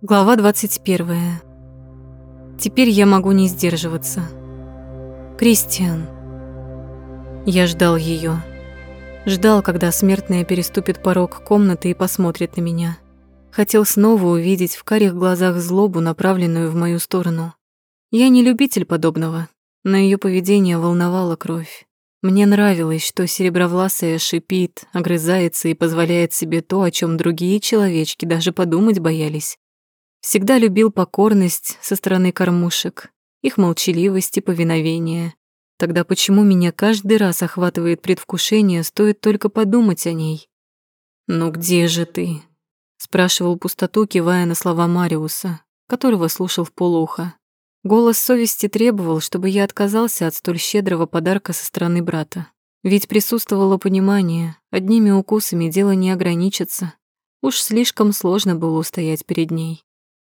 Глава 21. Теперь я могу не сдерживаться. Кристиан. Я ждал ее. Ждал, когда смертная переступит порог комнаты и посмотрит на меня. Хотел снова увидеть в карих глазах злобу, направленную в мою сторону. Я не любитель подобного, но ее поведение волновало кровь. Мне нравилось, что серебровласая шипит, огрызается и позволяет себе то, о чем другие человечки даже подумать боялись. Всегда любил покорность со стороны кормушек, их молчаливость и повиновение. Тогда почему меня каждый раз охватывает предвкушение, стоит только подумать о ней? «Ну где же ты?» — спрашивал пустоту, кивая на слова Мариуса, которого слушал в полуха. Голос совести требовал, чтобы я отказался от столь щедрого подарка со стороны брата. Ведь присутствовало понимание, одними укусами дело не ограничится. Уж слишком сложно было устоять перед ней.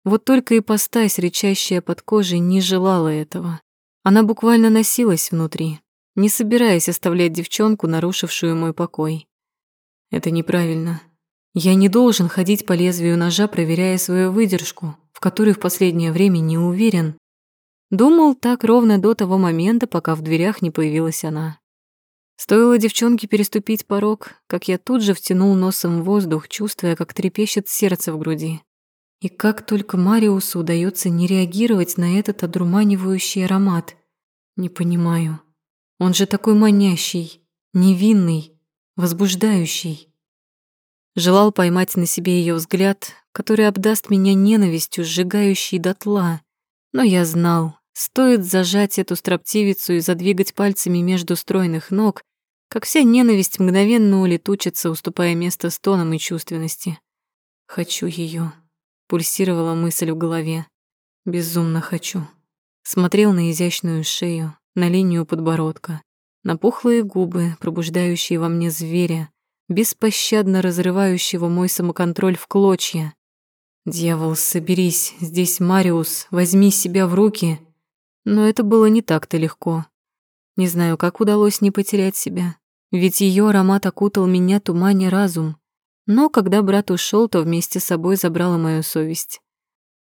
Вот только ипостась, рычащая под кожей, не желала этого. Она буквально носилась внутри, не собираясь оставлять девчонку, нарушившую мой покой. Это неправильно. Я не должен ходить по лезвию ножа, проверяя свою выдержку, в которой в последнее время не уверен. Думал так ровно до того момента, пока в дверях не появилась она. Стоило девчонке переступить порог, как я тут же втянул носом воздух, чувствуя, как трепещет сердце в груди. И как только Мариусу удается не реагировать на этот одурманивающий аромат. Не понимаю. Он же такой манящий, невинный, возбуждающий. Желал поймать на себе ее взгляд, который обдаст меня ненавистью, сжигающей дотла. Но я знал, стоит зажать эту строптивицу и задвигать пальцами между стройных ног, как вся ненависть мгновенно улетучится, уступая место стонам и чувственности. Хочу ее. Пульсировала мысль в голове. Безумно хочу. Смотрел на изящную шею, на линию подбородка, на пухлые губы, пробуждающие во мне зверя, беспощадно разрывающего мой самоконтроль в клочья. «Дьявол, соберись, здесь Мариус, возьми себя в руки». Но это было не так-то легко. Не знаю, как удалось не потерять себя, ведь ее аромат окутал меня тумане разум, но когда брат ушел, то вместе с собой забрала мою совесть.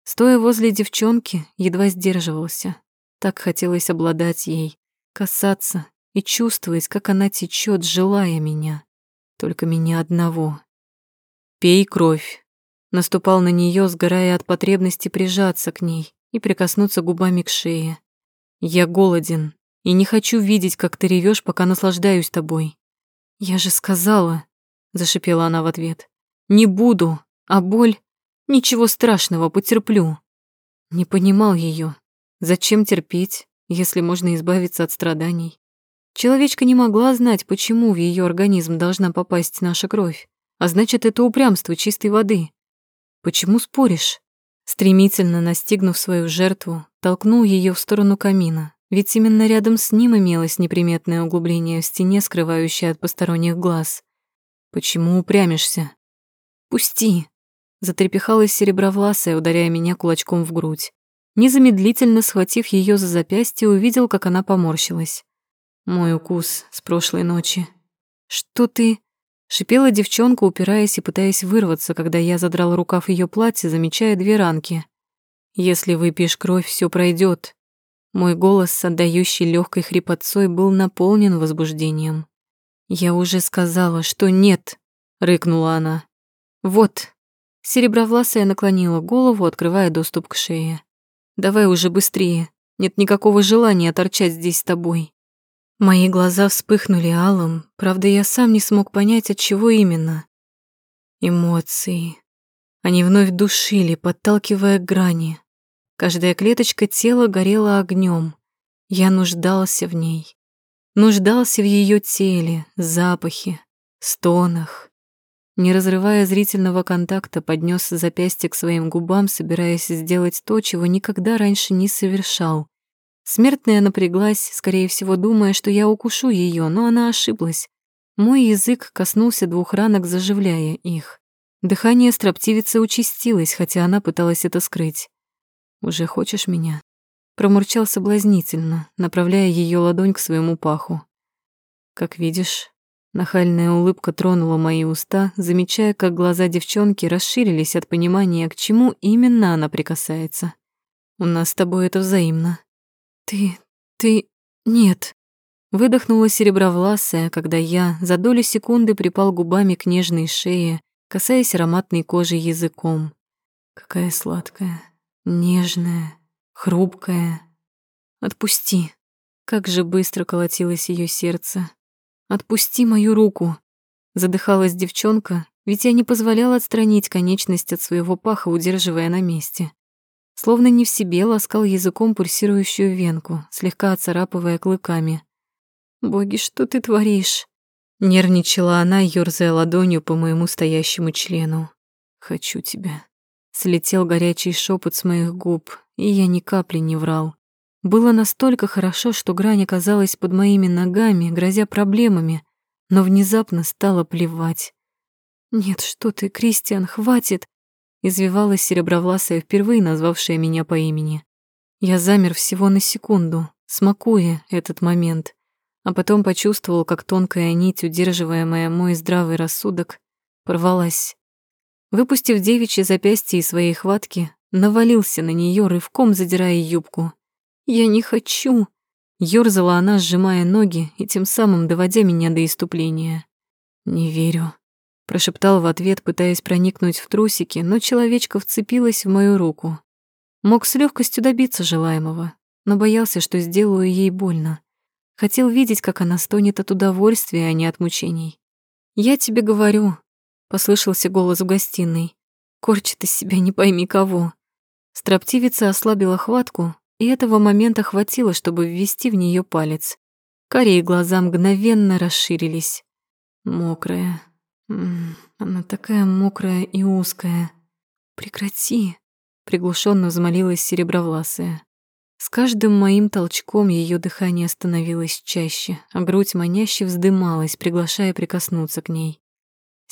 Стоя возле девчонки, едва сдерживался. Так хотелось обладать ей, касаться и чувствовать, как она течет, желая меня. Только меня одного. «Пей кровь», наступал на нее, сгорая от потребности прижаться к ней и прикоснуться губами к шее. «Я голоден и не хочу видеть, как ты ревешь, пока наслаждаюсь тобой». «Я же сказала», зашипела она в ответ. Не буду, а боль ничего страшного, потерплю. Не понимал ее. Зачем терпеть, если можно избавиться от страданий? Человечка не могла знать, почему в ее организм должна попасть наша кровь, а значит, это упрямство чистой воды. Почему споришь? Стремительно настигнув свою жертву, толкнул ее в сторону камина, ведь именно рядом с ним имелось неприметное углубление в стене, скрывающее от посторонних глаз. Почему упрямишься? Пусти. Затрепехалась серебровласая, ударяя меня кулачком в грудь. Незамедлительно схватив ее за запястье, увидел, как она поморщилась. Мой укус с прошлой ночи. Что ты? Шипела девчонка, упираясь и пытаясь вырваться, когда я задрал рукав ее платья, замечая две ранки. Если выпьешь кровь, все пройдет. Мой голос, отдающий легкой хрипотцой, был наполнен возбуждением. «Я уже сказала, что нет», — рыкнула она. «Вот». Серебровласая наклонила голову, открывая доступ к шее. «Давай уже быстрее. Нет никакого желания торчать здесь с тобой». Мои глаза вспыхнули алым, правда, я сам не смог понять, от чего именно. Эмоции. Они вновь душили, подталкивая к грани. Каждая клеточка тела горела огнем. Я нуждался в ней нуждался в ее теле, запахе, стонах. Не разрывая зрительного контакта, поднес запястье к своим губам, собираясь сделать то, чего никогда раньше не совершал. Смертная напряглась, скорее всего, думая, что я укушу ее, но она ошиблась. Мой язык коснулся двух ранок, заживляя их. Дыхание строптивицы участилось, хотя она пыталась это скрыть. «Уже хочешь меня?» Промурчал соблазнительно, направляя ее ладонь к своему паху. Как видишь, Нахальная улыбка тронула мои уста, замечая, как глаза девчонки расширились от понимания, к чему именно она прикасается. «У нас с тобой это взаимно». «Ты... ты... нет». Выдохнула серебровласая, когда я за долю секунды припал губами к нежной шее, касаясь ароматной кожи языком. Какая сладкая, нежная, хрупкая. Отпусти. Как же быстро колотилось ее сердце, Отпусти мою руку. Задыхалась девчонка, ведь я не позволяла отстранить конечность от своего паха, удерживая на месте. Словно не в себе ласкал языком пульсирующую венку, слегка отцарапывая клыками. «Боги, что ты творишь?» Нервничала она, ёрзая ладонью по моему стоящему члену. «Хочу тебя». Слетел горячий шепот с моих губ, и я ни капли не врал. Было настолько хорошо, что грань оказалась под моими ногами, грозя проблемами, но внезапно стало плевать. «Нет, что ты, Кристиан, хватит!» извивалась серебровласая, впервые назвавшая меня по имени. Я замер всего на секунду, смакуя этот момент, а потом почувствовал, как тонкая нить, удерживаемая мой здравый рассудок, порвалась. Выпустив девичье запястье из своей хватки, навалился на нее рывком задирая юбку. «Я не хочу!» Ёрзала она, сжимая ноги и тем самым доводя меня до иступления. «Не верю», — прошептал в ответ, пытаясь проникнуть в трусики, но человечка вцепилась в мою руку. Мог с легкостью добиться желаемого, но боялся, что сделаю ей больно. Хотел видеть, как она стонет от удовольствия, а не от мучений. «Я тебе говорю», — послышался голос в гостиной. «Корчит из себя не пойми кого». Строптивица ослабила хватку, и этого момента хватило, чтобы ввести в нее палец. Карие глаза мгновенно расширились. Мокрая. она такая мокрая и узкая. Прекрати, приглушенно взмолилась серебровласая. С каждым моим толчком ее дыхание становилось чаще, а грудь маняще вздымалась, приглашая прикоснуться к ней.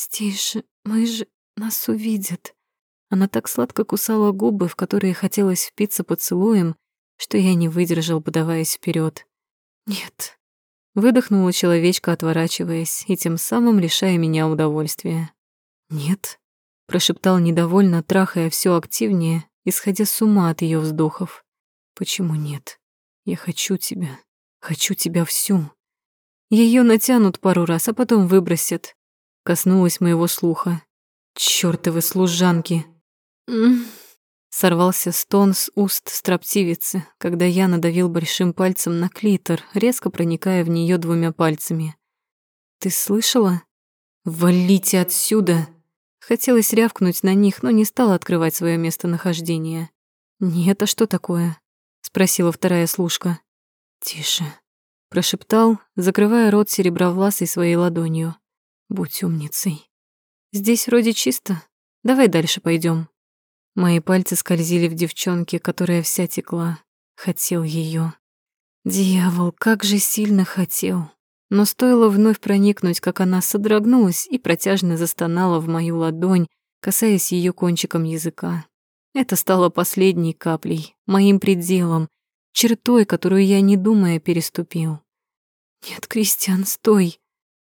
«Здесь же, мы же нас увидят». Она так сладко кусала губы, в которые хотелось впиться поцелуем, что я не выдержал, подаваясь вперед. «Нет», — выдохнула человечка, отворачиваясь и тем самым лишая меня удовольствия. «Нет», — прошептал недовольно, трахая все активнее, исходя с ума от ее вздохов. «Почему нет? Я хочу тебя, хочу тебя всю». Ее натянут пару раз, а потом выбросят. Коснулась моего слуха. Чёртовы служанки. Сорвался стон с уст строптивицы, когда я надавил большим пальцем на клитор, резко проникая в нее двумя пальцами. «Ты слышала? Валите отсюда!» Хотелось рявкнуть на них, но не стала открывать свое местонахождение. «Нет, а что такое?» — спросила вторая служка. «Тише», — прошептал, закрывая рот серебровласой своей ладонью. «Будь умницей. Здесь вроде чисто. Давай дальше пойдем. Мои пальцы скользили в девчонке, которая вся текла. Хотел ее. Дьявол, как же сильно хотел. Но стоило вновь проникнуть, как она содрогнулась и протяжно застонала в мою ладонь, касаясь ее кончиком языка. Это стало последней каплей, моим пределом, чертой, которую я, не думая, переступил. «Нет, Кристиан, стой!»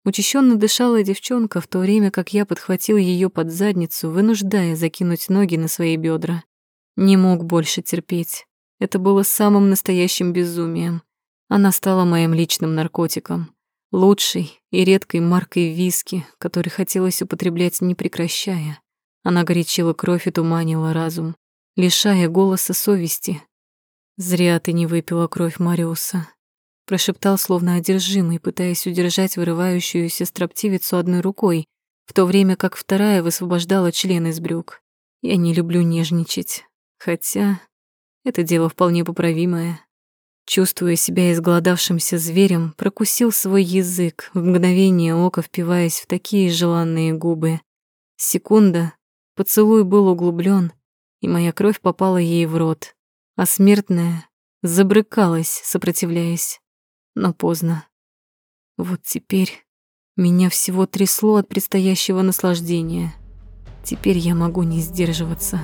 Учащенно дышала девчонка, в то время как я подхватил ее под задницу, вынуждая закинуть ноги на свои бедра. Не мог больше терпеть. Это было самым настоящим безумием. Она стала моим личным наркотиком. Лучшей и редкой маркой виски, который хотелось употреблять не прекращая. Она горячила кровь и туманила разум, лишая голоса совести. «Зря ты не выпила кровь Мариуса прошептал словно одержимый, пытаясь удержать вырывающуюся строптивицу одной рукой, в то время как вторая высвобождала член из брюк. Я не люблю нежничать, хотя это дело вполне поправимое. Чувствуя себя изголодавшимся зверем, прокусил свой язык, в мгновение ока впиваясь в такие желанные губы. Секунда, поцелуй был углублен, и моя кровь попала ей в рот, а смертная забрыкалась, сопротивляясь но поздно. Вот теперь меня всего трясло от предстоящего наслаждения. Теперь я могу не сдерживаться.